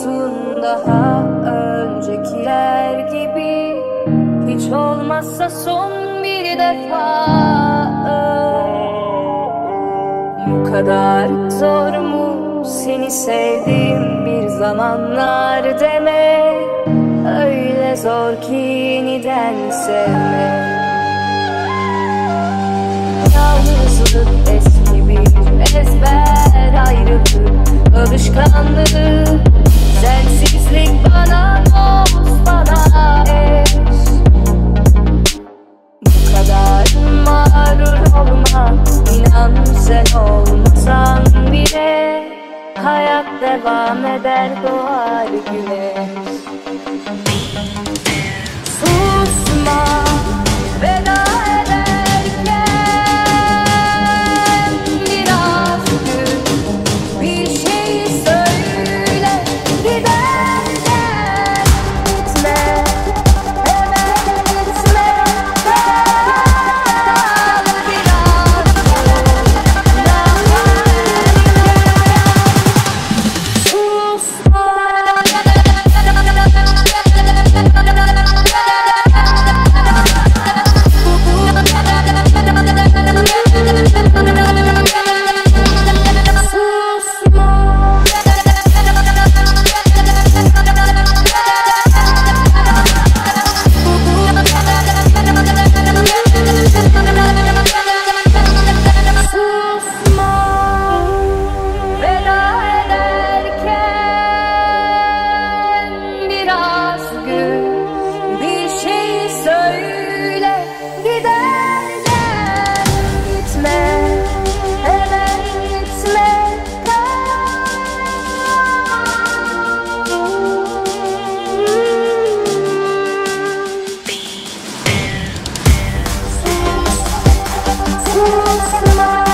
musun daha öncekiler gibi. Hiç olmazsa son bir defa. Bu kadar zor mu seni sevdim bir zamanlar deme. Öyle zor ki yeniden sevmek Yalnızlık eski bir ezber ayrılık alışkanlık Sensizlik bana dost bana eş. Bu kadar mağrur olma inan sen olmasan bile Hayat devam eder doğar güneş Christmas.